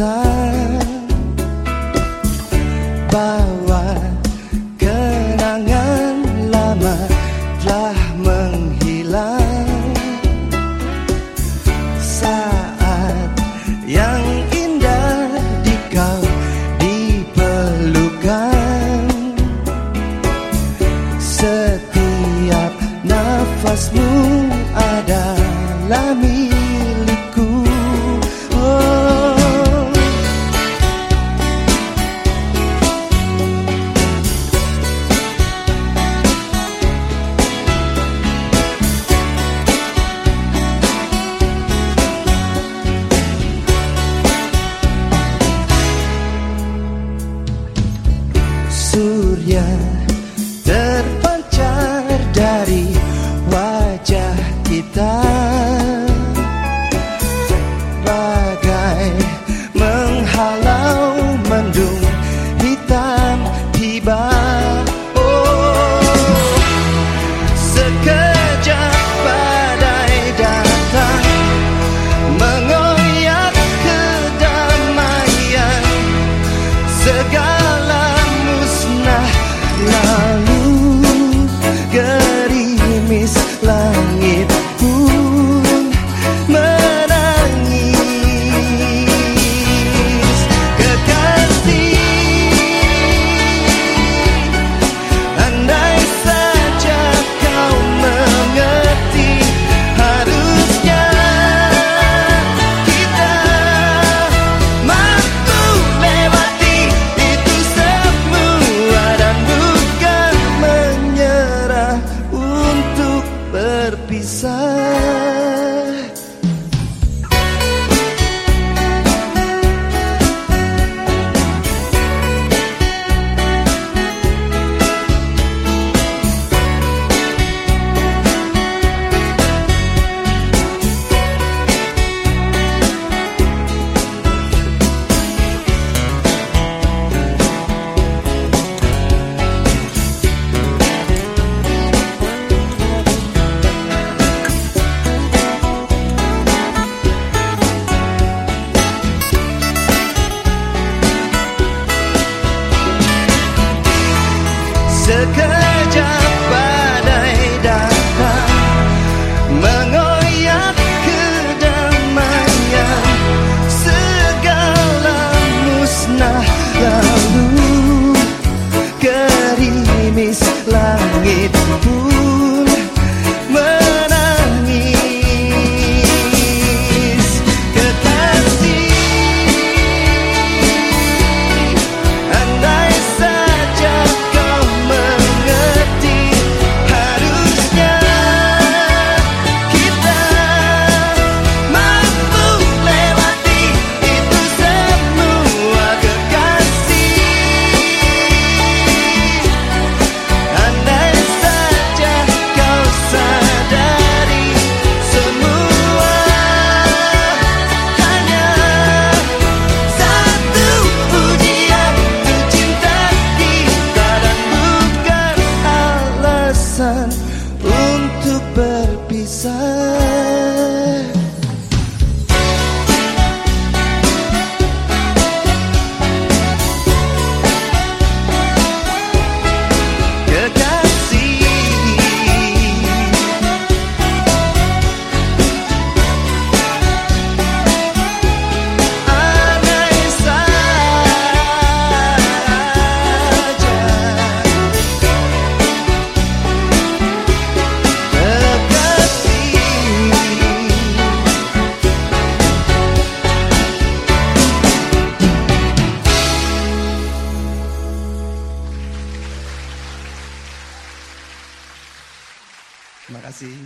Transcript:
besar bahwa kenangan lama telah menghilang. Saat yang indah di kau dipelukan. Setiap nafasmu surya terpancar Terima kasih.